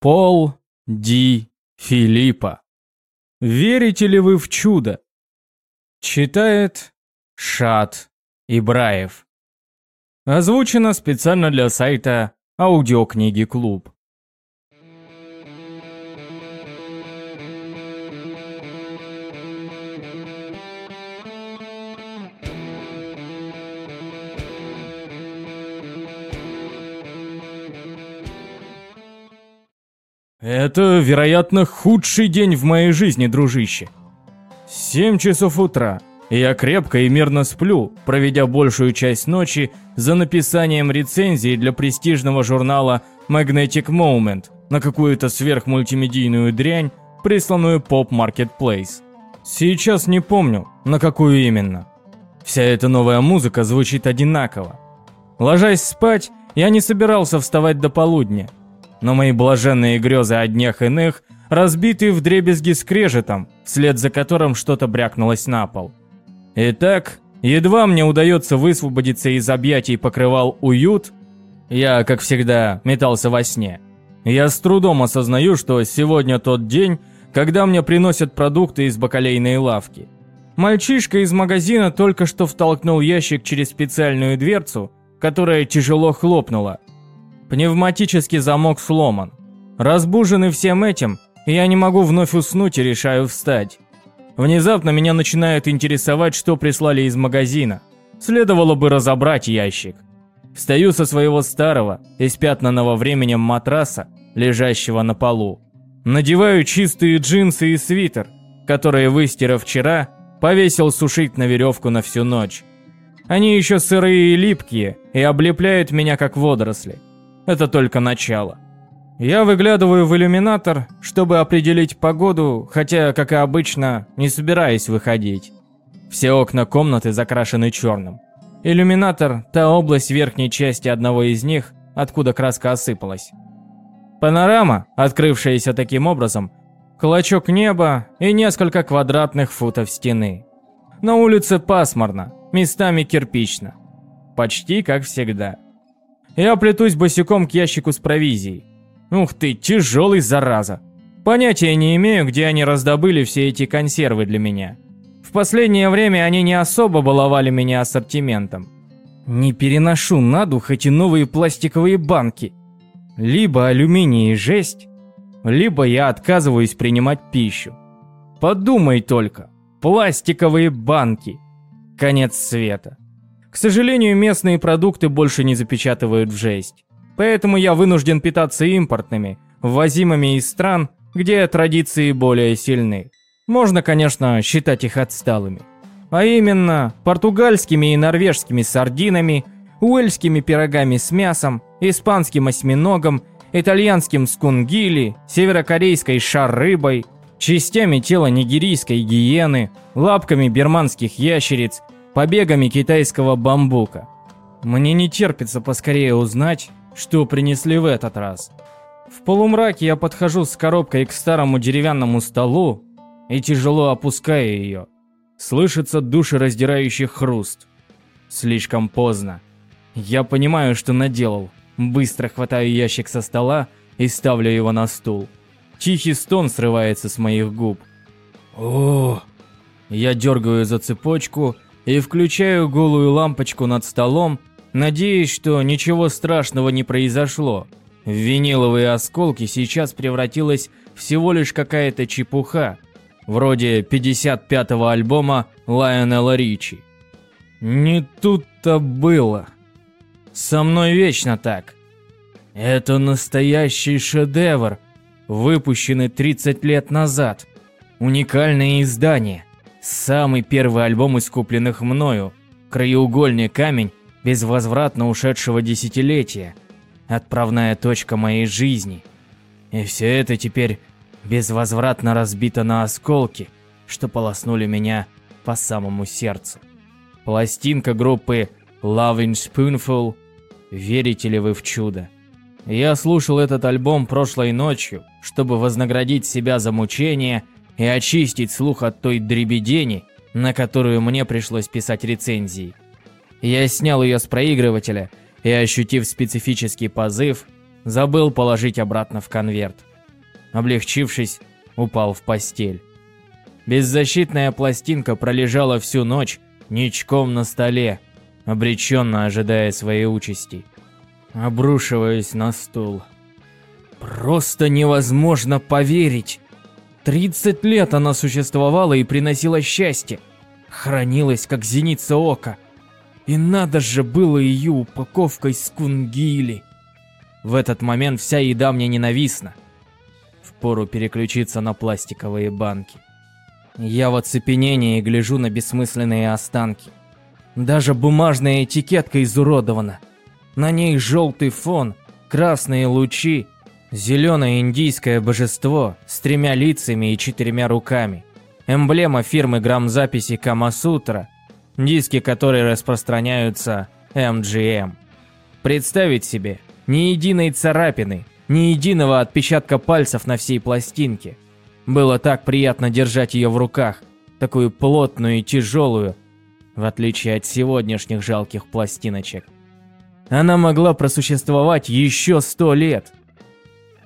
Пол Ди Филиппа. Верите ли вы в чудо? Читает Шат Ибраев. Озвучено специально для сайта Аудиокниги Клуб. Это, вероятно, худший день в моей жизни, дружище. Семь часов утра. Я крепко и мирно сплю, проведя большую часть ночи за написанием рецензии для престижного журнала Magnetic Moment на какую-то сверхмультимедийную дрянь, присланную Pop Marketplace. Сейчас не помню, на какую именно. Вся эта новая музыка звучит одинаково. Ложась спать, я не собирался вставать до полудня – но мои блаженные грезы о днях иных разбиты в дребезги скрежетом, вслед за которым что-то брякнулось на пол. Итак, едва мне удается высвободиться из объятий покрывал уют, я, как всегда, метался во сне. Я с трудом осознаю, что сегодня тот день, когда мне приносят продукты из бакалейной лавки. Мальчишка из магазина только что втолкнул ящик через специальную дверцу, которая тяжело хлопнула, Пневматический замок сломан. Разбуженный всем этим, я не могу вновь уснуть и решаю встать. Внезапно меня начинает интересовать, что прислали из магазина. Следовало бы разобрать ящик. Встаю со своего старого, испятнанного временем матраса, лежащего на полу. Надеваю чистые джинсы и свитер, которые, выстирав вчера, повесил сушить на веревку на всю ночь. Они еще сырые и липкие и облепляют меня как водоросли. Это только начало. Я выглядываю в иллюминатор, чтобы определить погоду, хотя, как и обычно, не собираюсь выходить. Все окна комнаты закрашены черным. Иллюминатор – та область верхней части одного из них, откуда краска осыпалась. Панорама, открывшаяся таким образом, клочок неба и несколько квадратных футов стены. На улице пасмурно, местами кирпично. Почти как всегда. Я плетусь босиком к ящику с провизией. Ух ты, тяжелый зараза. Понятия не имею, где они раздобыли все эти консервы для меня. В последнее время они не особо баловали меня ассортиментом. Не переношу на дух эти новые пластиковые банки. Либо алюминий и жесть, либо я отказываюсь принимать пищу. Подумай только, пластиковые банки. Конец света. К сожалению, местные продукты больше не запечатывают в жесть. Поэтому я вынужден питаться импортными, ввозимыми из стран, где традиции более сильны. Можно, конечно, считать их отсталыми. А именно, португальскими и норвежскими сардинами, уэльскими пирогами с мясом, испанским осьминогом, итальянским скунгили, северокорейской шар-рыбой, частями тела нигерийской гиены, лапками бирманских ящериц побегами китайского бамбука. Мне не терпится поскорее узнать, что принесли в этот раз. В полумраке я подхожу с коробкой к старому деревянному столу и тяжело опускаю ее. Слышится душераздирающий хруст. Слишком поздно. Я понимаю, что наделал. Быстро хватаю ящик со стола и ставлю его на стул. Тихий стон срывается с моих губ. О! Я дергаю за цепочку и включаю голую лампочку над столом, надеясь, что ничего страшного не произошло. В виниловые осколки сейчас превратилась всего лишь какая-то чепуха, вроде 55-го альбома Лайонела Ричи. Не тут-то было. Со мной вечно так. Это настоящий шедевр, выпущенный 30 лет назад. Уникальное издание. Самый первый альбом из купленных мною. Краеугольный камень безвозвратно ушедшего десятилетия. Отправная точка моей жизни. И все это теперь безвозвратно разбито на осколки, что полоснули меня по самому сердцу. Пластинка группы Loving Spoonful «Верите ли вы в чудо?» Я слушал этот альбом прошлой ночью, чтобы вознаградить себя за мучения – и очистить слух от той дребедени, на которую мне пришлось писать рецензии. Я снял ее с проигрывателя и, ощутив специфический позыв, Забыл положить обратно в конверт. Облегчившись, упал в постель. Беззащитная пластинка пролежала всю ночь ничком на столе, обреченно ожидая своей участи. Обрушиваясь на стул. Просто невозможно поверить. 30 лет она существовала и приносила счастье. Хранилась, как зеница ока. И надо же было ее упаковкой с кунгили. В этот момент вся еда мне ненавистна. Впору переключиться на пластиковые банки. Я в оцепенении гляжу на бессмысленные останки. Даже бумажная этикетка изуродована. На ней желтый фон, красные лучи, зеленое индийское божество с тремя лицами и четырьмя руками. Эмблема фирмы грамзаписи Камасутра, диски которые распространяются MGM. Представить себе, ни единой царапины, ни единого отпечатка пальцев на всей пластинке. Было так приятно держать ее в руках, такую плотную и тяжелую, в отличие от сегодняшних жалких пластиночек. Она могла просуществовать еще сто лет.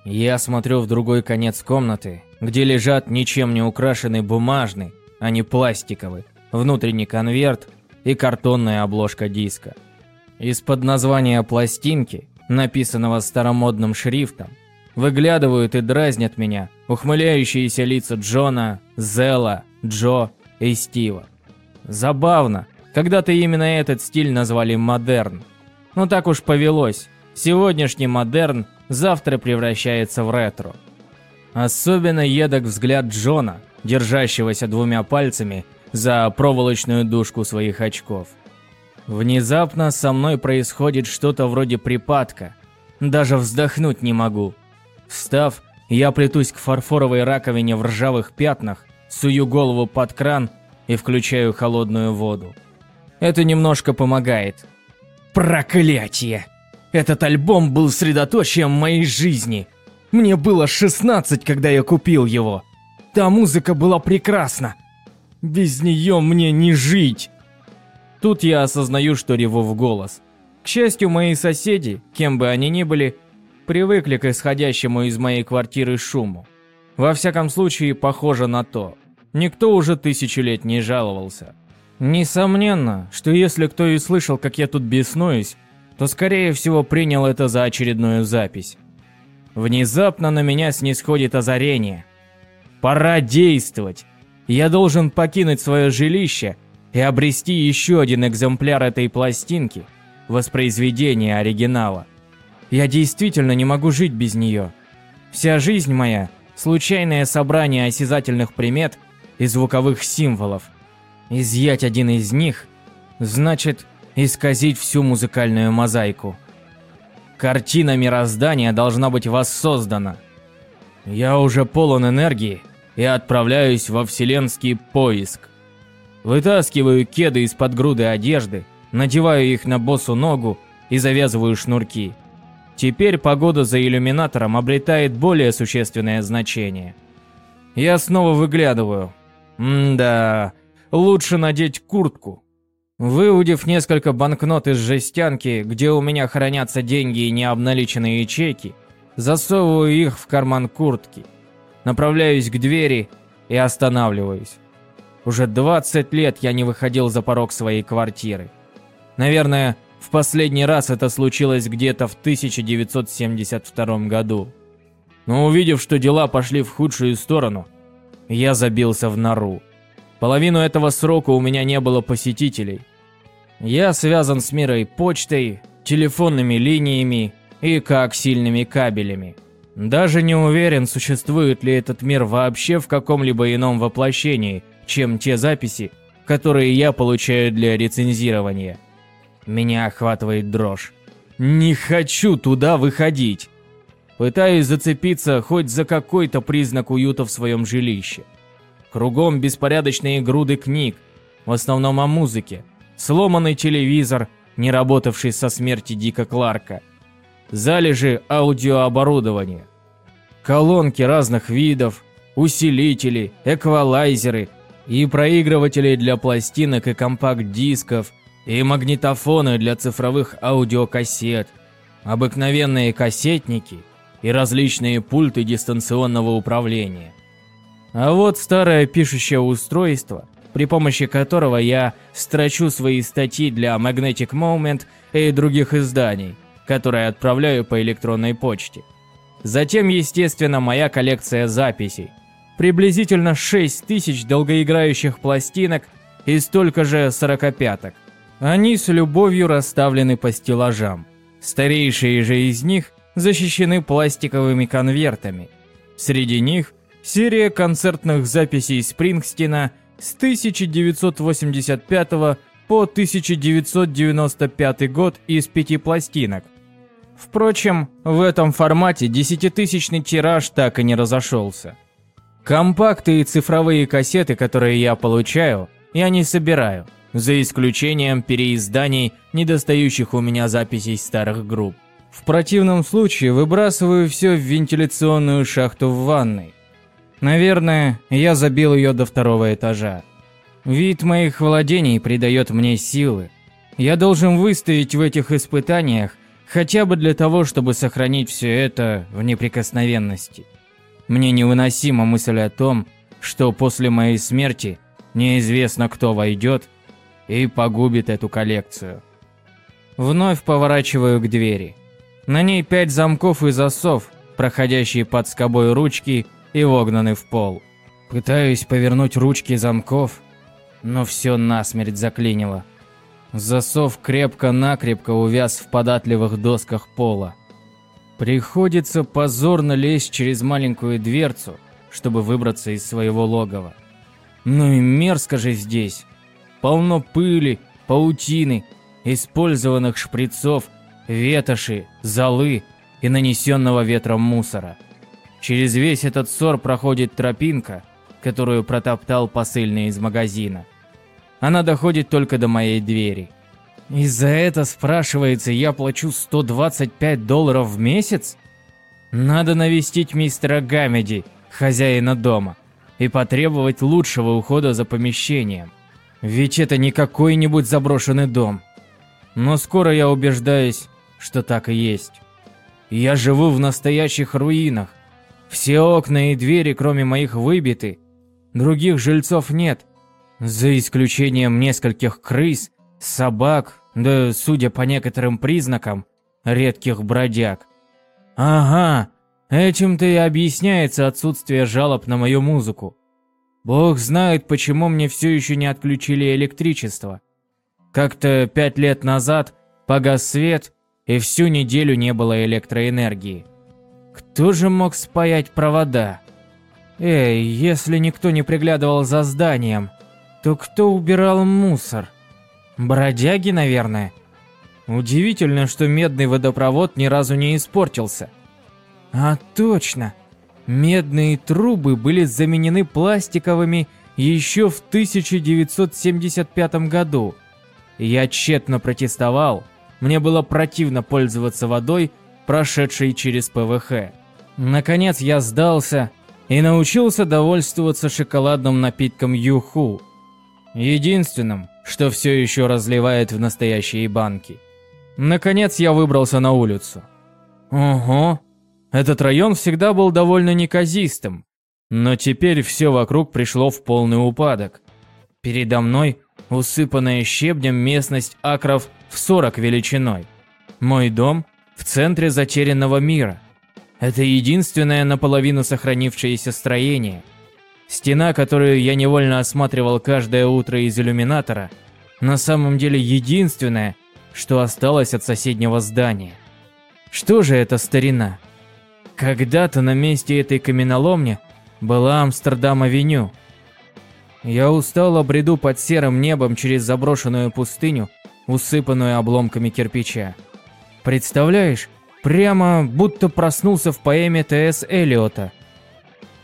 Я смотрю в другой конец комнаты, где лежат ничем не украшенный бумажный, а не пластиковый, внутренний конверт и картонная обложка диска. Из-под названия пластинки написанного старомодным шрифтом, выглядывают и дразнят меня ухмыляющиеся лица Джона, Зела, Джо и Стива. Забавно, когда-то именно этот стиль назвали модерн. Но так уж повелось. Сегодняшний модерн завтра превращается в ретро. Особенно едок взгляд Джона, держащегося двумя пальцами за проволочную дужку своих очков. Внезапно со мной происходит что-то вроде припадка. Даже вздохнуть не могу. Встав, я плетусь к фарфоровой раковине в ржавых пятнах, сую голову под кран и включаю холодную воду. Это немножко помогает. Проклятие! Этот альбом был средоточием моей жизни. Мне было 16, когда я купил его. Та музыка была прекрасна. Без нее мне не жить. Тут я осознаю, что реву в голос. К счастью, мои соседи, кем бы они ни были, привыкли к исходящему из моей квартиры шуму. Во всяком случае, похоже на то. Никто уже тысячу лет не жаловался. Несомненно, что если кто и слышал, как я тут беснуюсь, то скорее всего принял это за очередную запись. Внезапно на меня снисходит озарение. Пора действовать. Я должен покинуть свое жилище и обрести еще один экземпляр этой пластинки, воспроизведение оригинала. Я действительно не могу жить без нее. Вся жизнь моя – случайное собрание осязательных примет и звуковых символов. Изъять один из них – значит исказить всю музыкальную мозаику. Картина мироздания должна быть воссоздана. Я уже полон энергии и отправляюсь во вселенский поиск. Вытаскиваю кеды из-под груды одежды, надеваю их на босу ногу и завязываю шнурки. Теперь погода за иллюминатором обретает более существенное значение. Я снова выглядываю. М-да, лучше надеть куртку. Выудив несколько банкнот из жестянки, где у меня хранятся деньги и необналиченные ячейки, засовываю их в карман куртки. Направляюсь к двери и останавливаюсь. Уже 20 лет я не выходил за порог своей квартиры. Наверное, в последний раз это случилось где-то в 1972 году. Но увидев, что дела пошли в худшую сторону, я забился в нору. Половину этого срока у меня не было посетителей. Я связан с мирой почтой, телефонными линиями и коаксильными кабелями. Даже не уверен, существует ли этот мир вообще в каком-либо ином воплощении – чем те записи, которые я получаю для рецензирования. Меня охватывает дрожь. Не хочу туда выходить. Пытаюсь зацепиться хоть за какой-то признак уюта в своем жилище. Кругом беспорядочные груды книг, в основном о музыке, сломанный телевизор, не работавший со смерти Дика Кларка, залежи аудиооборудования, колонки разных видов, усилители, эквалайзеры, и проигрыватели для пластинок и компакт-дисков, и магнитофоны для цифровых аудиокассет, обыкновенные кассетники и различные пульты дистанционного управления. А вот старое пишущее устройство, при помощи которого я строчу свои статьи для Magnetic Moment и других изданий, которые отправляю по электронной почте. Затем, естественно, моя коллекция записей. Приблизительно 6 тысяч долгоиграющих пластинок и столько же сорокопяток. Они с любовью расставлены по стеллажам. Старейшие же из них защищены пластиковыми конвертами. Среди них серия концертных записей Спрингстина с 1985 по 1995 год из пяти пластинок. Впрочем, в этом формате десятитысячный тираж так и не разошелся. Компакты и цифровые кассеты, которые я получаю, я не собираю, за исключением переизданий недостающих у меня записей старых групп. В противном случае выбрасываю все в вентиляционную шахту в ванной. Наверное, я забил ее до второго этажа. Вид моих владений придает мне силы. Я должен выстоять в этих испытаниях хотя бы для того, чтобы сохранить все это в неприкосновенности. Мне невыносима мысль о том, что после моей смерти неизвестно кто войдет и погубит эту коллекцию. Вновь поворачиваю к двери. На ней пять замков и засов, проходящие под скобой ручки и вогнаны в пол. Пытаюсь повернуть ручки замков, но все насмерть заклинило. Засов крепко-накрепко увяз в податливых досках пола. Приходится позорно лезть через маленькую дверцу, чтобы выбраться из своего логова. Ну и мерзко же здесь. Полно пыли, паутины, использованных шприцов, ветоши, золы и нанесенного ветром мусора. Через весь этот ссор проходит тропинка, которую протоптал посыльный из магазина. Она доходит только до моей двери. И за это, спрашивается, я плачу 125 долларов в месяц? Надо навестить мистера Гамеди, хозяина дома, и потребовать лучшего ухода за помещением. Ведь это не какой-нибудь заброшенный дом. Но скоро я убеждаюсь, что так и есть. Я живу в настоящих руинах. Все окна и двери, кроме моих, выбиты. Других жильцов нет, за исключением нескольких крыс собак, да, судя по некоторым признакам, редких бродяг. Ага, этим-то и объясняется отсутствие жалоб на мою музыку. Бог знает, почему мне все еще не отключили электричество. Как-то пять лет назад погас свет, и всю неделю не было электроэнергии. Кто же мог спаять провода? Эй, если никто не приглядывал за зданием, то кто убирал мусор? Бродяги, наверное. Удивительно, что медный водопровод ни разу не испортился. А точно. Медные трубы были заменены пластиковыми еще в 1975 году. Я тщетно протестовал. Мне было противно пользоваться водой, прошедшей через ПВХ. Наконец я сдался и научился довольствоваться шоколадным напитком Юху. Единственным, что все еще разливает в настоящие банки. Наконец я выбрался на улицу. Ого, этот район всегда был довольно неказистым, но теперь все вокруг пришло в полный упадок. Передо мной усыпанная щебнем местность акров в 40 величиной. Мой дом в центре затерянного мира. Это единственное наполовину сохранившееся строение – Стена, которую я невольно осматривал каждое утро из иллюминатора, на самом деле единственное, что осталось от соседнего здания. Что же это старина? Когда-то на месте этой каменоломни была Амстердам-авеню. Я устало бреду под серым небом через заброшенную пустыню, усыпанную обломками кирпича. Представляешь, прямо будто проснулся в поэме Т.С. Элиота –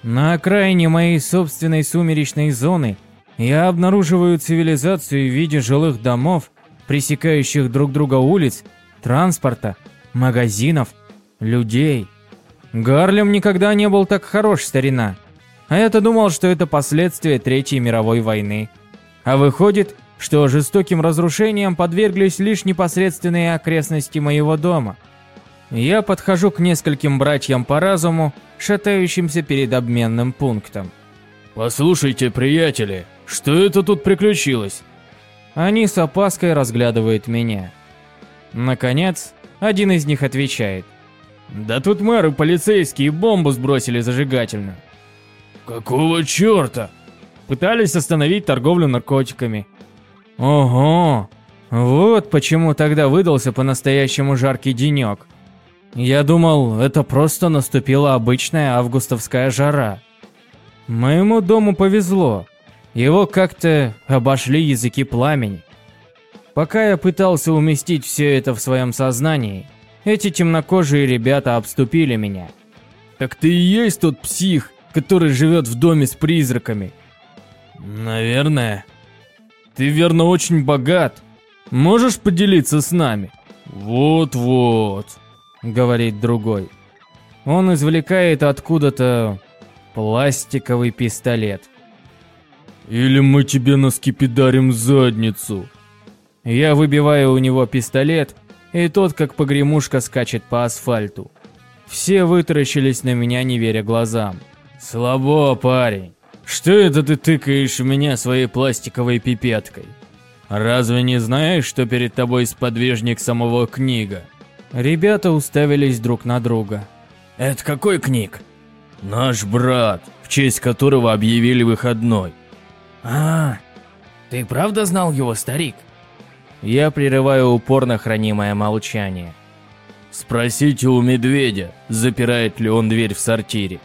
на окраине моей собственной сумеречной зоны я обнаруживаю цивилизацию в виде жилых домов, пресекающих друг друга улиц, транспорта, магазинов, людей. Гарлем никогда не был так хорош, старина. А я-то думал, что это последствия Третьей мировой войны. А выходит, что жестоким разрушениям подверглись лишь непосредственные окрестности моего дома. Я подхожу к нескольким братьям по разуму, шатающимся перед обменным пунктом. «Послушайте, приятели, что это тут приключилось?» Они с опаской разглядывают меня. Наконец, один из них отвечает. «Да тут мэры полицейские бомбу сбросили зажигательную». «Какого черта?» Пытались остановить торговлю наркотиками. Ого, вот почему тогда выдался по-настоящему жаркий денек. Я думал, это просто наступила обычная августовская жара. Моему дому повезло. Его как-то обошли языки пламени. Пока я пытался уместить все это в своем сознании, эти темнокожие ребята обступили меня. «Так ты и есть тот псих, который живет в доме с призраками?» «Наверное». «Ты верно очень богат. Можешь поделиться с нами?» «Вот-вот», — говорит другой. Он извлекает откуда-то пластиковый пистолет. «Или мы тебе наскипидарим задницу». Я выбиваю у него пистолет, и тот, как погремушка, скачет по асфальту. Все вытаращились на меня, не веря глазам. «Слабо, парень. Что это ты тыкаешь в меня своей пластиковой пипеткой? Разве не знаешь, что перед тобой сподвижник самого книга?» Ребята уставились друг на друга. «Это какой книг?» «Наш брат, в честь которого объявили выходной». «А, ты правда знал его, старик?» Я прерываю упорно хранимое молчание. «Спросите у медведя, запирает ли он дверь в сортире».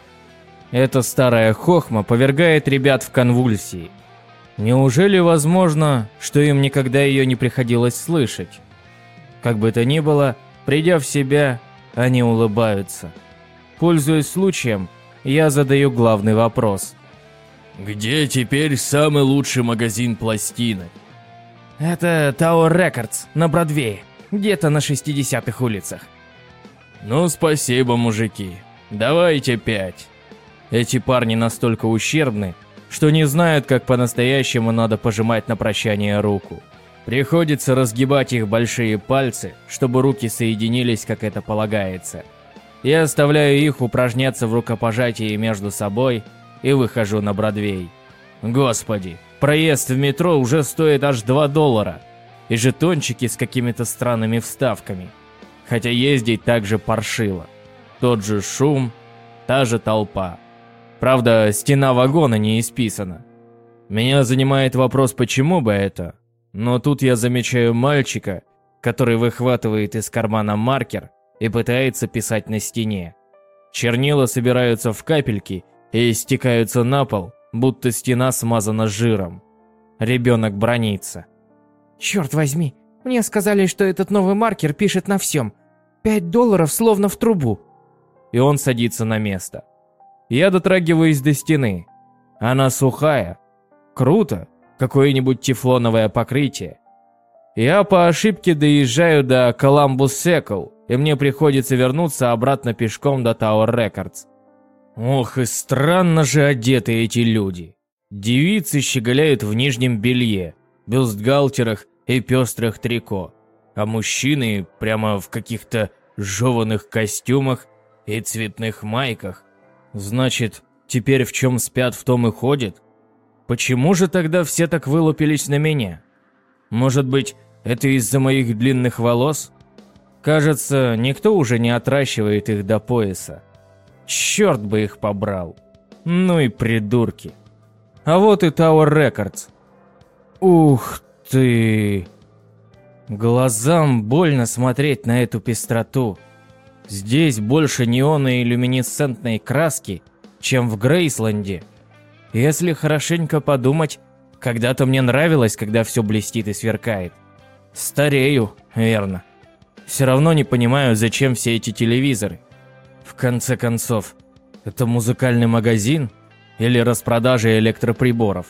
Эта старая хохма повергает ребят в конвульсии. Неужели возможно, что им никогда ее не приходилось слышать? Как бы то ни было, Придя в себя, они улыбаются. Пользуясь случаем, я задаю главный вопрос. «Где теперь самый лучший магазин пластинок?» «Это Tower Records на Бродвее, где-то на 60-х улицах». «Ну, спасибо, мужики. Давайте пять». Эти парни настолько ущербны, что не знают, как по-настоящему надо пожимать на прощание руку. Приходится разгибать их большие пальцы, чтобы руки соединились, как это полагается. Я оставляю их упражняться в рукопожатии между собой и выхожу на Бродвей. Господи, проезд в метро уже стоит аж 2 доллара. И жетончики с какими-то странными вставками. Хотя ездить также паршиво. Тот же шум, та же толпа. Правда, стена вагона не исписана. Меня занимает вопрос, почему бы это, но тут я замечаю мальчика, который выхватывает из кармана маркер и пытается писать на стене. Чернила собираются в капельки и стекаются на пол, будто стена смазана жиром. Ребенок бронится. «Черт возьми, мне сказали, что этот новый маркер пишет на всем. Пять долларов словно в трубу». И он садится на место. Я дотрагиваюсь до стены. Она сухая. Круто, какое-нибудь тефлоновое покрытие. Я по ошибке доезжаю до Коламбус Секл, и мне приходится вернуться обратно пешком до Tower Records. Ох, и странно же одеты эти люди. Девицы щеголяют в нижнем белье, бюстгальтерах и пестрых трико, а мужчины прямо в каких-то жеванных костюмах и цветных майках. Значит, теперь в чем спят, в том и ходят? Почему же тогда все так вылупились на меня? Может быть, это из-за моих длинных волос? Кажется, никто уже не отращивает их до пояса. Черт бы их побрал. Ну и придурки. А вот и Tower Records. Ух ты! Глазам больно смотреть на эту пестроту. Здесь больше неона и люминесцентной краски, чем в Грейсленде. Если хорошенько подумать, когда-то мне нравилось, когда все блестит и сверкает. Старею, верно. Все равно не понимаю, зачем все эти телевизоры. В конце концов, это музыкальный магазин или распродажа электроприборов?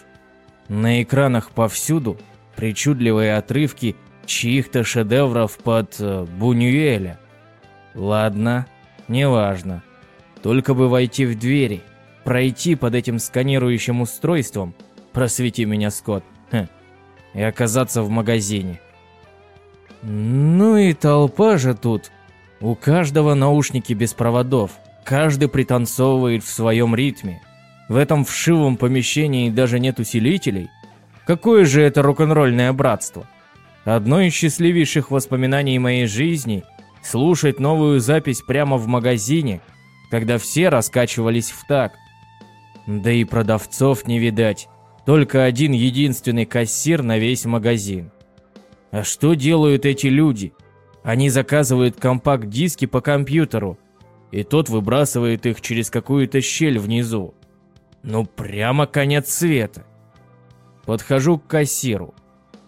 На экранах повсюду причудливые отрывки чьих-то шедевров под э, Бунюэля. Ладно, неважно. Только бы войти в двери – пройти под этим сканирующим устройством, просвети меня, Скотт, хм, и оказаться в магазине. Ну и толпа же тут. У каждого наушники без проводов, каждый пританцовывает в своем ритме. В этом вшивом помещении даже нет усилителей. Какое же это рок-н-ролльное братство? Одно из счастливейших воспоминаний моей жизни – слушать новую запись прямо в магазине, когда все раскачивались в такт. Да и продавцов не видать, только один единственный кассир на весь магазин. А что делают эти люди? Они заказывают компакт-диски по компьютеру, и тот выбрасывает их через какую-то щель внизу. Ну прямо конец света. Подхожу к кассиру.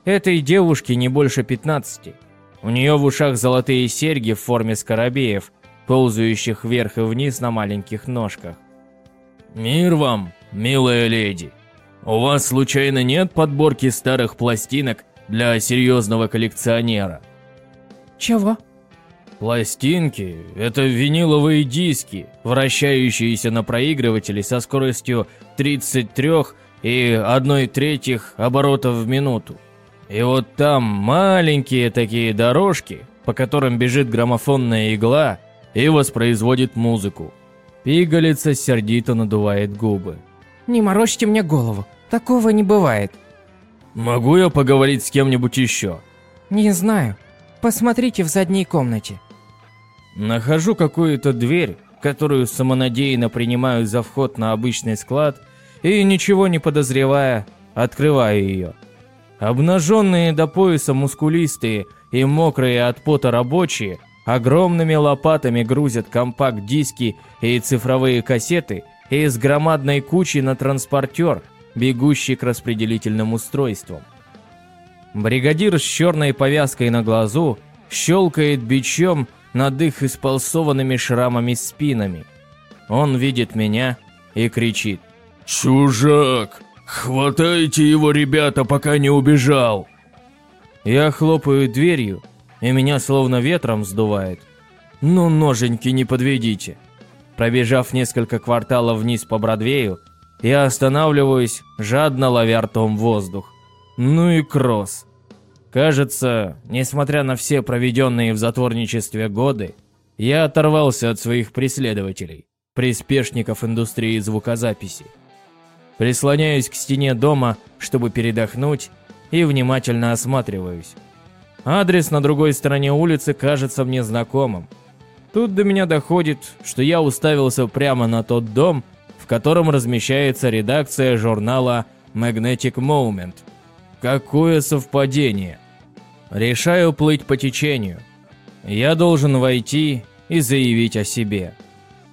Этой девушке не больше 15. У нее в ушах золотые серьги в форме скоробеев, ползающих вверх и вниз на маленьких ножках. «Мир вам, милая леди! У вас случайно нет подборки старых пластинок для серьезного коллекционера?» Чего? Пластинки – это виниловые диски, вращающиеся на проигрывателе со скоростью 33 и 1 третьих оборотов в минуту. И вот там маленькие такие дорожки, по которым бежит граммофонная игла и воспроизводит музыку. Пигалица сердито надувает губы. Не морочьте мне голову. Такого не бывает. Могу я поговорить с кем-нибудь еще? Не знаю. Посмотрите в задней комнате. Нахожу какую-то дверь, которую самонадеянно принимаю за вход на обычный склад, и, ничего не подозревая, открываю ее. Обнаженные до пояса мускулистые и мокрые от пота рабочие огромными лопатами грузят компакт-диски и цифровые кассеты из громадной кучи на транспортер, бегущий к распределительным устройствам. Бригадир с черной повязкой на глазу щелкает бичом над их исполсованными шрамами спинами. Он видит меня и кричит. «Чужак! «Хватайте его, ребята, пока не убежал!» Я хлопаю дверью, и меня словно ветром сдувает. «Ну, ноженьки, не подведите!» Пробежав несколько кварталов вниз по Бродвею, я останавливаюсь, жадно ловя ртом воздух. Ну и кросс. Кажется, несмотря на все проведенные в затворничестве годы, я оторвался от своих преследователей, приспешников индустрии звукозаписи. Прислоняюсь к стене дома, чтобы передохнуть, и внимательно осматриваюсь. Адрес на другой стороне улицы кажется мне знакомым. Тут до меня доходит, что я уставился прямо на тот дом, в котором размещается редакция журнала Magnetic Moment. Какое совпадение! Решаю плыть по течению. Я должен войти и заявить о себе.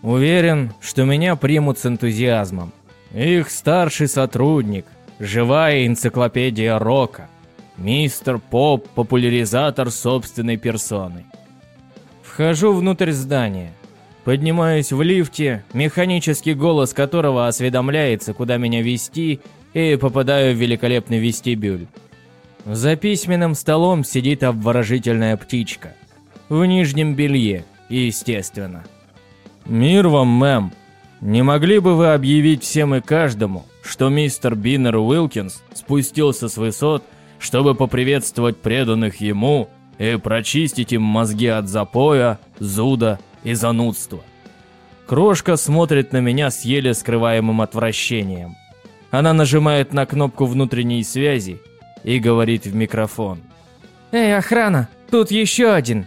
Уверен, что меня примут с энтузиазмом. Их старший сотрудник, живая энциклопедия рока, мистер Поп, популяризатор собственной персоны. Вхожу внутрь здания. Поднимаюсь в лифте, механический голос которого осведомляется, куда меня вести, и попадаю в великолепный вестибюль. За письменным столом сидит обворожительная птичка. В нижнем белье, естественно. «Мир вам, мэм!» Не могли бы вы объявить всем и каждому, что мистер Биннер Уилкинс спустился с высот, чтобы поприветствовать преданных ему и прочистить им мозги от запоя, зуда и занудства? Крошка смотрит на меня с еле скрываемым отвращением. Она нажимает на кнопку внутренней связи и говорит в микрофон. «Эй, охрана, тут еще один!»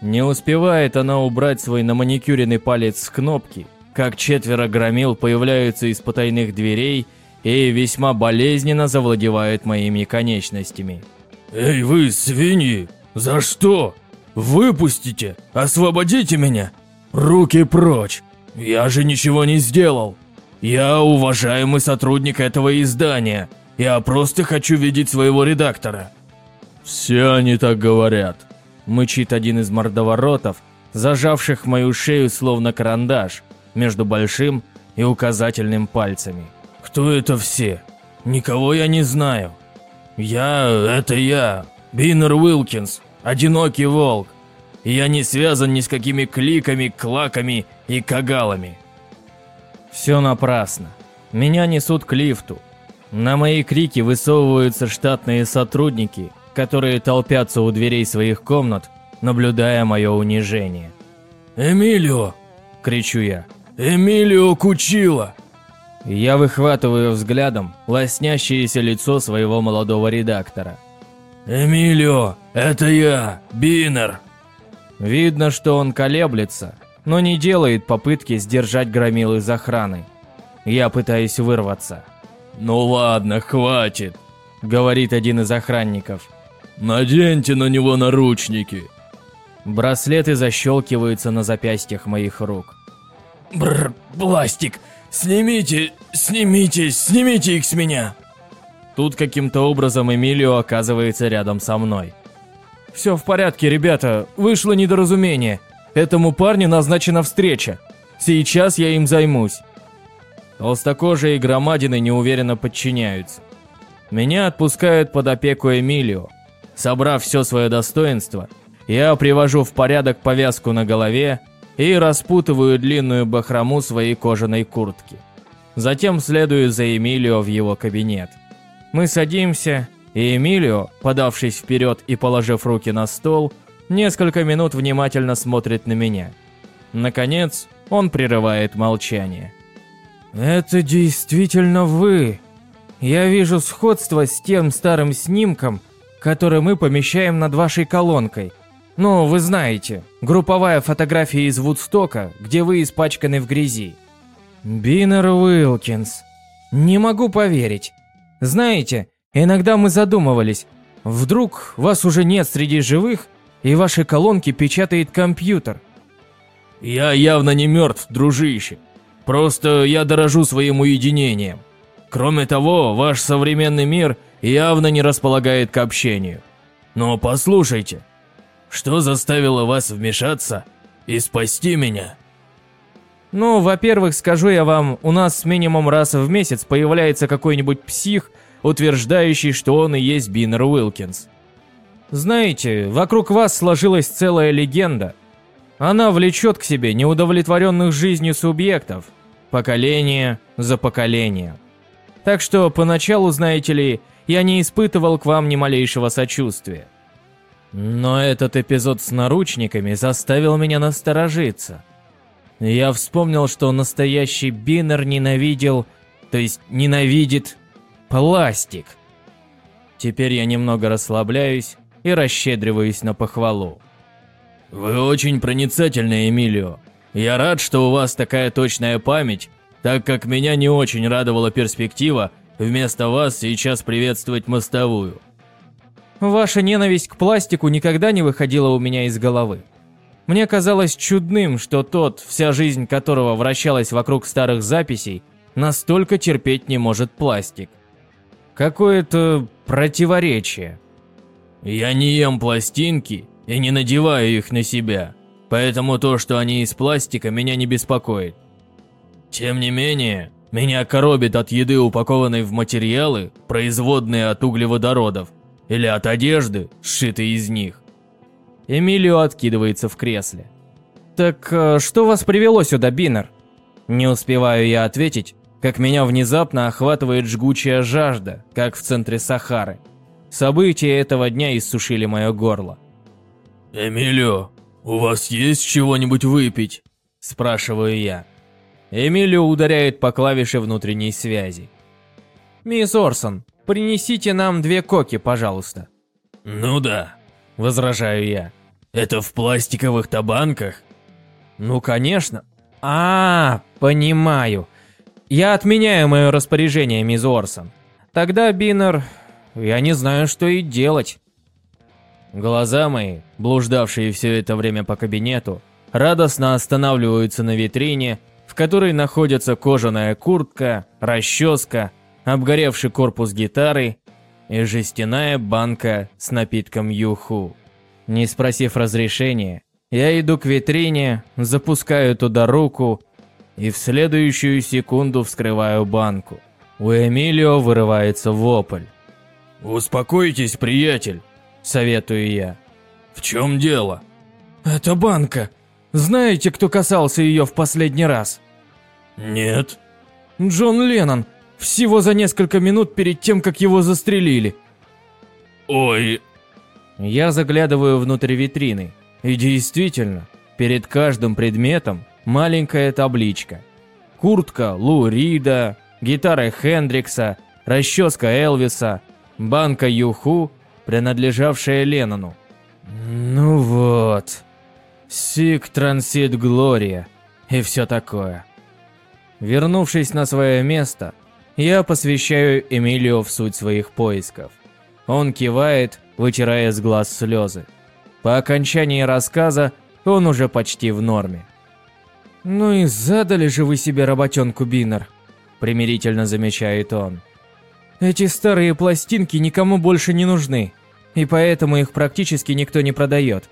Не успевает она убрать свой наманикюренный палец с кнопки, как четверо громил появляются из потайных дверей и весьма болезненно завладевают моими конечностями. «Эй вы, свиньи! За что? Выпустите! Освободите меня! Руки прочь! Я же ничего не сделал! Я уважаемый сотрудник этого издания! Я просто хочу видеть своего редактора!» «Все они так говорят», — мычит один из мордоворотов, зажавших мою шею словно карандаш — между большим и указательным пальцами. «Кто это все? Никого я не знаю. Я — это я, Биннер Уилкинс, одинокий волк. я не связан ни с какими кликами, клаками и кагалами». Все напрасно. Меня несут к лифту. На мои крики высовываются штатные сотрудники, которые толпятся у дверей своих комнат, наблюдая мое унижение. «Эмилио!» – кричу я. «Эмилио Кучила!» Я выхватываю взглядом лоснящееся лицо своего молодого редактора. «Эмилио, это я, Бинер!» Видно, что он колеблется, но не делает попытки сдержать громил из охраны. Я пытаюсь вырваться. «Ну ладно, хватит», — говорит один из охранников. «Наденьте на него наручники». Браслеты защелкиваются на запястьях моих рук. Бррр, пластик! Снимите, снимите, снимите их с меня! Тут каким-то образом Эмилио оказывается рядом со мной. «Все в порядке, ребята, вышло недоразумение. Этому парню назначена встреча. Сейчас я им займусь». Толстокожие громадины неуверенно подчиняются. Меня отпускают под опеку Эмилио. Собрав все свое достоинство, я привожу в порядок повязку на голове и распутываю длинную бахрому своей кожаной куртки. Затем следую за Эмилио в его кабинет. Мы садимся, и Эмилио, подавшись вперед и положив руки на стол, несколько минут внимательно смотрит на меня. Наконец, он прерывает молчание. «Это действительно вы. Я вижу сходство с тем старым снимком, который мы помещаем над вашей колонкой. Ну, вы знаете, групповая фотография из Вудстока, где вы испачканы в грязи. Биннер Уилкинс. Не могу поверить. Знаете, иногда мы задумывались, вдруг вас уже нет среди живых, и ваши колонки печатает компьютер. Я явно не мертв, дружище. Просто я дорожу своим уединением. Кроме того, ваш современный мир явно не располагает к общению. Но послушайте, что заставило вас вмешаться и спасти меня? Ну, во-первых, скажу я вам, у нас минимум раз в месяц появляется какой-нибудь псих, утверждающий, что он и есть Биннер Уилкинс. Знаете, вокруг вас сложилась целая легенда. Она влечет к себе неудовлетворенных жизнью субъектов, поколение за поколением. Так что поначалу, знаете ли, я не испытывал к вам ни малейшего сочувствия. Но этот эпизод с наручниками заставил меня насторожиться. Я вспомнил, что настоящий Биннер ненавидел, то есть ненавидит, пластик. Теперь я немного расслабляюсь и расщедриваюсь на похвалу. «Вы очень проницательны, Эмилио. Я рад, что у вас такая точная память, так как меня не очень радовала перспектива вместо вас сейчас приветствовать мостовую. Ваша ненависть к пластику никогда не выходила у меня из головы. Мне казалось чудным, что тот, вся жизнь которого вращалась вокруг старых записей, настолько терпеть не может пластик. Какое-то противоречие. Я не ем пластинки и не надеваю их на себя, поэтому то, что они из пластика, меня не беспокоит. Тем не менее, меня коробит от еды, упакованной в материалы, производные от углеводородов, или от одежды, сшитой из них. Эмилио откидывается в кресле. «Так э, что вас привело сюда, Биннер?» Не успеваю я ответить, как меня внезапно охватывает жгучая жажда, как в центре Сахары. События этого дня иссушили мое горло. «Эмилио, у вас есть чего-нибудь выпить?» – спрашиваю я. Эмилио ударяет по клавише внутренней связи. «Мисс Орсон, принесите нам две коки, пожалуйста». «Ну да», — возражаю я. «Это в пластиковых табанках?» «Ну, конечно». А, -а, -а понимаю. Я отменяю мое распоряжение, мисс Орсон. Тогда, Биннер, я не знаю, что и делать». Глаза мои, блуждавшие все это время по кабинету, радостно останавливаются на витрине, в которой находятся кожаная куртка, расческа, обгоревший корпус гитары и жестяная банка с напитком юху. Не спросив разрешения, я иду к витрине, запускаю туда руку и в следующую секунду вскрываю банку. У Эмилио вырывается вопль. «Успокойтесь, приятель», — советую я. «В чем дело?» «Это банка. Знаете, кто касался ее в последний раз?» «Нет». «Джон Леннон. Всего за несколько минут перед тем, как его застрелили. Ой. Я заглядываю внутрь витрины. И действительно, Перед каждым предметом маленькая табличка. Куртка Лу Рида, гитара Хендрикса, расческа Элвиса, банка Юху, принадлежавшая Леннону. Ну вот. Сик Трансит Глория и все такое. Вернувшись на свое место, я посвящаю Эмилио в суть своих поисков. Он кивает, вытирая с глаз слезы. По окончании рассказа он уже почти в норме. «Ну и задали же вы себе работенку, Биннер», – примирительно замечает он. «Эти старые пластинки никому больше не нужны, и поэтому их практически никто не продает.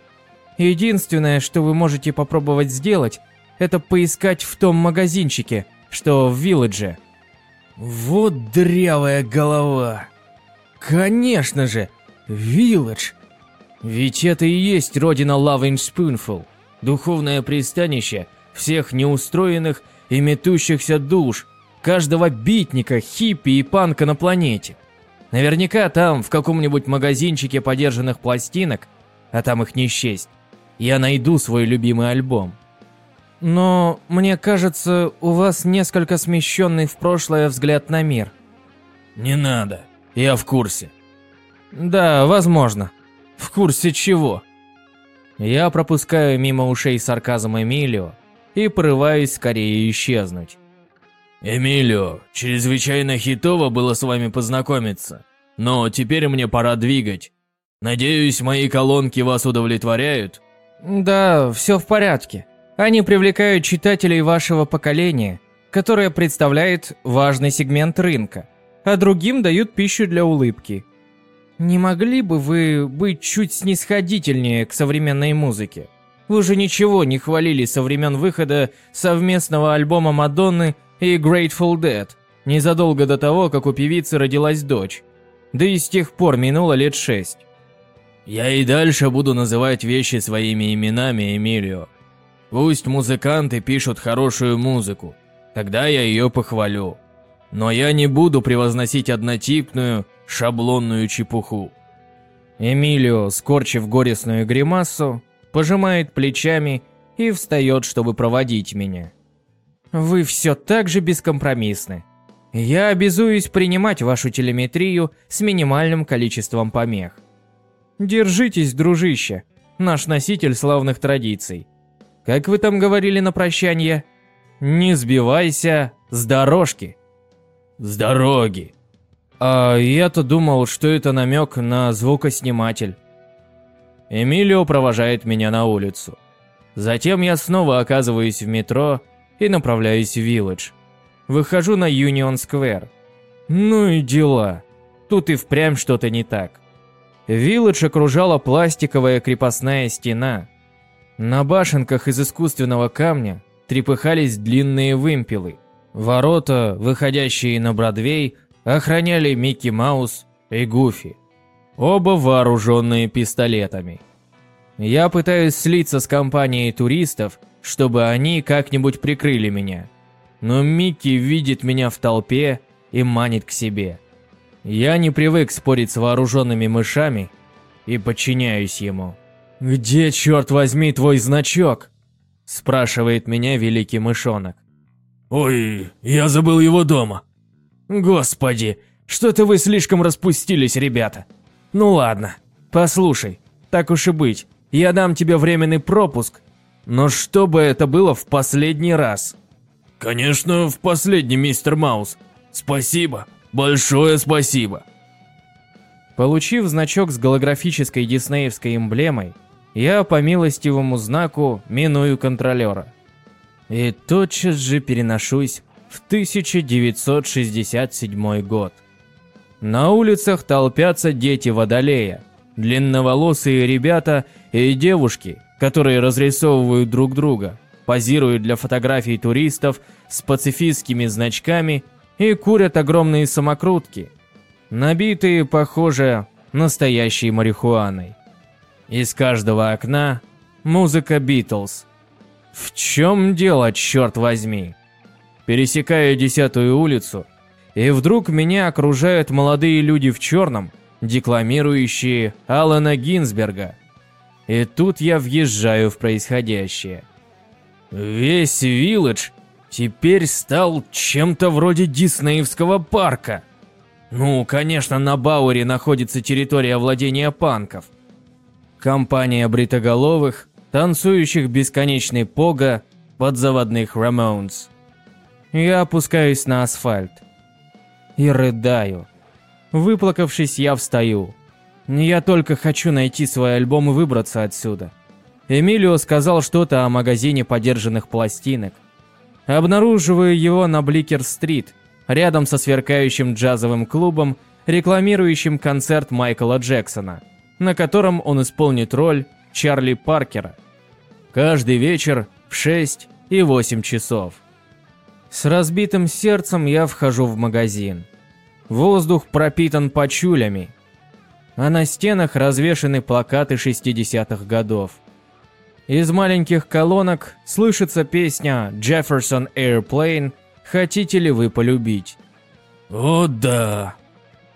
Единственное, что вы можете попробовать сделать, это поискать в том магазинчике, что в Вилледже». «Вот дрявая голова!» «Конечно же! Вилледж! Ведь это и есть родина Loving Spoonful, духовное пристанище всех неустроенных и метущихся душ, каждого битника, хиппи и панка на планете. Наверняка там, в каком-нибудь магазинчике подержанных пластинок, а там их не счесть, я найду свой любимый альбом. Но мне кажется, у вас несколько смещенный в прошлое взгляд на мир. Не надо, я в курсе. Да, возможно. В курсе чего? Я пропускаю мимо ушей сарказм Эмилио и порываюсь скорее исчезнуть. «Эмилио, чрезвычайно хитово было с вами познакомиться, но теперь мне пора двигать. Надеюсь, мои колонки вас удовлетворяют?» «Да, все в порядке. Они привлекают читателей вашего поколения, которое представляет важный сегмент рынка, а другим дают пищу для улыбки. Не могли бы вы быть чуть снисходительнее к современной музыке? Вы же ничего не хвалили со времен выхода совместного альбома Мадонны и Grateful Dead, незадолго до того, как у певицы родилась дочь. Да и с тех пор минуло лет шесть. Я и дальше буду называть вещи своими именами, Эмилио. Пусть музыканты пишут хорошую музыку, тогда я ее похвалю. Но я не буду превозносить однотипную, шаблонную чепуху. Эмилио, скорчив горестную гримасу, пожимает плечами и встает, чтобы проводить меня. Вы все так же бескомпромиссны. Я обязуюсь принимать вашу телеметрию с минимальным количеством помех. Держитесь, дружище, наш носитель славных традиций. Как вы там говорили на прощание? Не сбивайся с дорожки. С дороги. А я-то думал, что это намек на звукосниматель. Эмилио провожает меня на улицу. Затем я снова оказываюсь в метро и направляюсь в Вилледж. Выхожу на Юнион Сквер. Ну и дела. Тут и впрямь что-то не так. Вилледж окружала пластиковая крепостная стена. На башенках из искусственного камня трепыхались длинные вымпелы. Ворота, выходящие на Бродвей, охраняли Микки Маус и Гуфи. Оба вооруженные пистолетами. Я пытаюсь слиться с компанией туристов, чтобы они как-нибудь прикрыли меня. Но Микки видит меня в толпе и манит к себе. Я не привык спорить с вооруженными мышами и подчиняюсь ему. «Где, черт возьми, твой значок?» спрашивает меня великий мышонок. «Ой, я забыл его дома», Господи, что-то вы слишком распустились, ребята. Ну ладно, послушай, так уж и быть, я дам тебе временный пропуск, но чтобы это было в последний раз. Конечно, в последний, мистер Маус. Спасибо, большое спасибо. Получив значок с голографической диснеевской эмблемой, я по милостивому знаку миную контролера. И тотчас же переношусь в 1967 год. На улицах толпятся дети Водолея, длинноволосые ребята и девушки, которые разрисовывают друг друга, позируют для фотографий туристов с пацифистскими значками и курят огромные самокрутки, набитые, похоже, настоящей марихуаной. Из каждого окна музыка Битлз. В чем дело, черт возьми? пересекая десятую улицу, и вдруг меня окружают молодые люди в черном, декламирующие Алана Гинзберга. И тут я въезжаю в происходящее. Весь Вилледж теперь стал чем-то вроде диснеевского парка. Ну, конечно, на Бауэре находится территория владения панков. Компания бритоголовых, танцующих бесконечный пога, подзаводных Рамоунс. Я опускаюсь на асфальт и рыдаю. Выплакавшись, я встаю. Я только хочу найти свой альбом и выбраться отсюда. Эмилио сказал что-то о магазине подержанных пластинок. Обнаруживаю его на Бликер-стрит, рядом со сверкающим джазовым клубом, рекламирующим концерт Майкла Джексона, на котором он исполнит роль Чарли Паркера. Каждый вечер в 6 и 8 часов. С разбитым сердцем я вхожу в магазин. Воздух пропитан почулями, а на стенах развешаны плакаты 60-х годов. Из маленьких колонок слышится песня Jefferson Airplane «Хотите ли вы полюбить?» О да!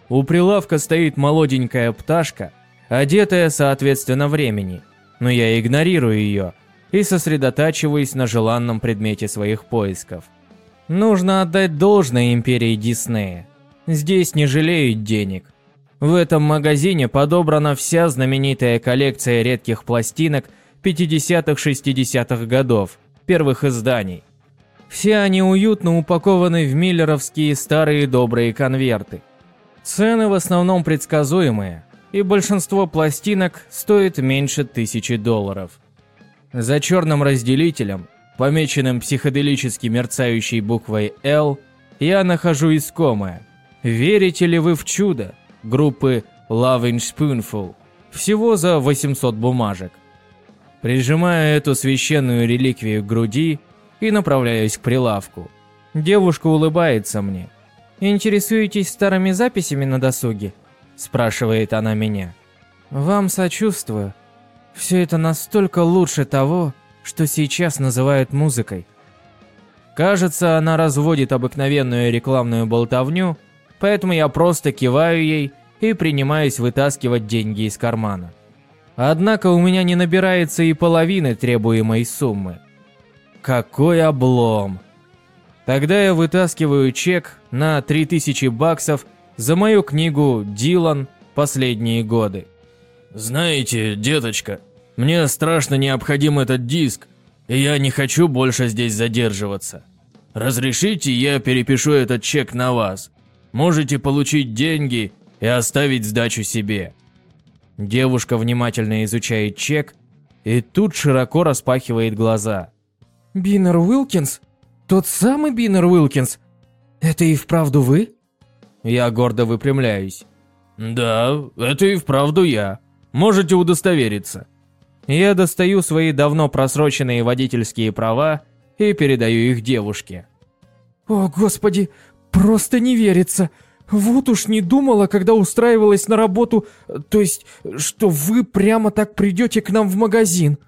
У прилавка стоит молоденькая пташка, одетая соответственно времени, но я игнорирую ее и сосредотачиваюсь на желанном предмете своих поисков. Нужно отдать должное империи Диснея. Здесь не жалеют денег. В этом магазине подобрана вся знаменитая коллекция редких пластинок 50-60-х годов, первых изданий. Все они уютно упакованы в миллеровские старые добрые конверты. Цены в основном предсказуемые, и большинство пластинок стоит меньше тысячи долларов. За черным разделителем, помеченным психоделически мерцающей буквой «Л», я нахожу искомое – Верите ли вы в чудо? Группы Loving Spoonful. Всего за 800 бумажек. Прижимаю эту священную реликвию к груди и направляюсь к прилавку. Девушка улыбается мне. «Интересуетесь старыми записями на досуге?» Спрашивает она меня. «Вам сочувствую. Все это настолько лучше того, что сейчас называют музыкой». Кажется, она разводит обыкновенную рекламную болтовню, поэтому я просто киваю ей и принимаюсь вытаскивать деньги из кармана. Однако у меня не набирается и половины требуемой суммы. Какой облом! Тогда я вытаскиваю чек на 3000 баксов за мою книгу «Дилан. Последние годы». «Знаете, деточка, мне страшно необходим этот диск, и я не хочу больше здесь задерживаться. Разрешите, я перепишу этот чек на вас. Можете получить деньги и оставить сдачу себе». Девушка внимательно изучает чек и тут широко распахивает глаза. «Биннер Уилкинс? Тот самый Биннер Уилкинс? Это и вправду вы?» Я гордо выпрямляюсь. «Да, это и вправду я. Можете удостовериться». Я достаю свои давно просроченные водительские права и передаю их девушке. «О, господи, Просто не верится. Вот уж не думала, когда устраивалась на работу, то есть, что вы прямо так придете к нам в магазин.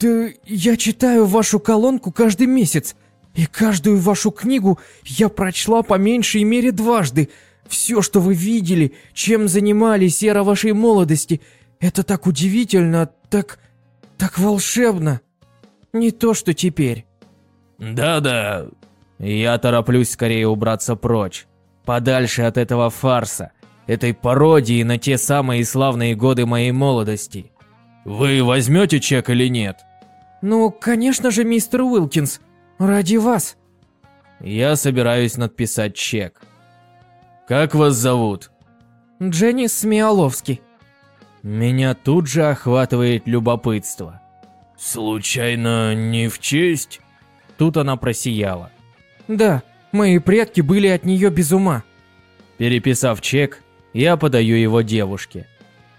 Да я читаю вашу колонку каждый месяц, и каждую вашу книгу я прочла по меньшей мере дважды. Все, что вы видели, чем занимались эра вашей молодости, это так удивительно, так... так волшебно. Не то, что теперь. Да-да, я тороплюсь скорее убраться прочь, подальше от этого фарса, этой пародии на те самые славные годы моей молодости. Вы возьмете чек или нет? Ну, конечно же, мистер Уилкинс, ради вас. Я собираюсь надписать чек. Как вас зовут? Дженни Смиоловский. Меня тут же охватывает любопытство. Случайно не в честь? Тут она просияла. Да, мои предки были от нее без ума. Переписав чек, я подаю его девушке.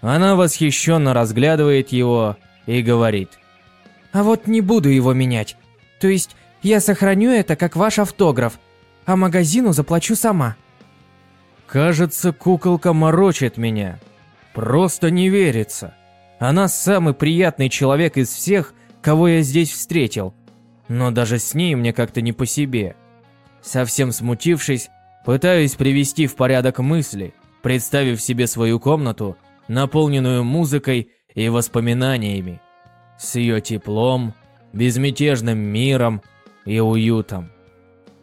Она восхищенно разглядывает его и говорит. А вот не буду его менять. То есть я сохраню это как ваш автограф, а магазину заплачу сама. Кажется, куколка морочит меня. Просто не верится. Она самый приятный человек из всех, кого я здесь встретил. Но даже с ней мне как-то не по себе. Совсем смутившись, пытаюсь привести в порядок мысли, представив себе свою комнату, наполненную музыкой и воспоминаниями, с ее теплом, безмятежным миром и уютом.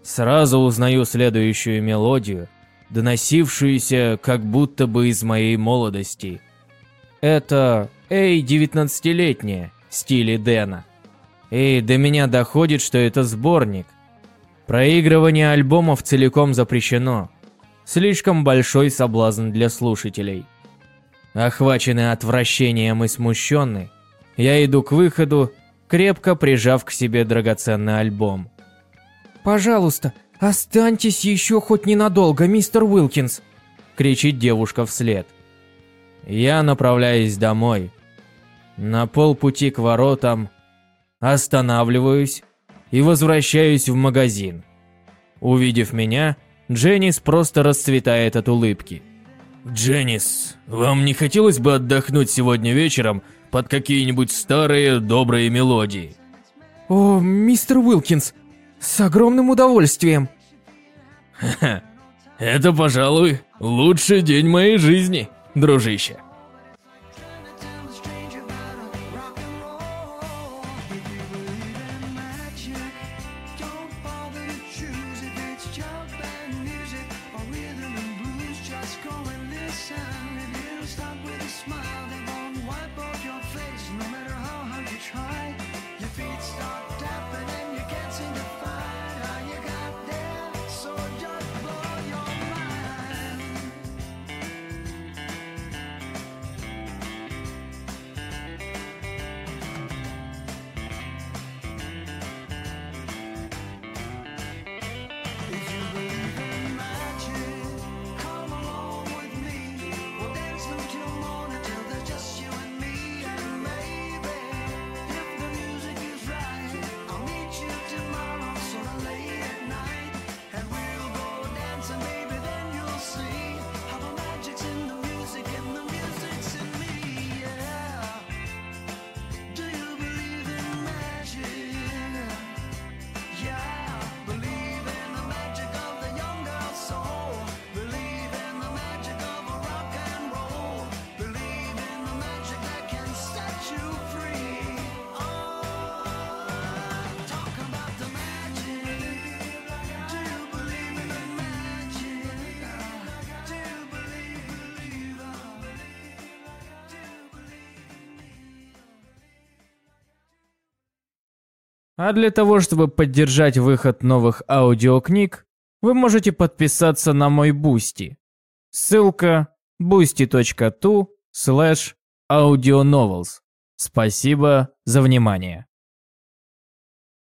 Сразу узнаю следующую мелодию, доносившуюся как будто бы из моей молодости. Это «Эй, девятнадцатилетняя» в стиле Дэна. И до меня доходит, что это сборник. Проигрывание альбомов целиком запрещено. Слишком большой соблазн для слушателей. Охваченный отвращением и смущенный, я иду к выходу, крепко прижав к себе драгоценный альбом. «Пожалуйста, останьтесь еще хоть ненадолго, мистер Уилкинс!» кричит девушка вслед. Я направляюсь домой. На полпути к воротам останавливаюсь и возвращаюсь в магазин. Увидев меня, Дженнис просто расцветает от улыбки. «Дженнис, вам не хотелось бы отдохнуть сегодня вечером под какие-нибудь старые добрые мелодии?» «О, мистер Уилкинс, с огромным удовольствием!» «Ха-ха, это, пожалуй, лучший день моей жизни, дружище!» А для того, чтобы поддержать выход новых аудиокниг, вы можете подписаться на мой Бусти. Ссылка boosty.to slash audionovels. Спасибо за внимание.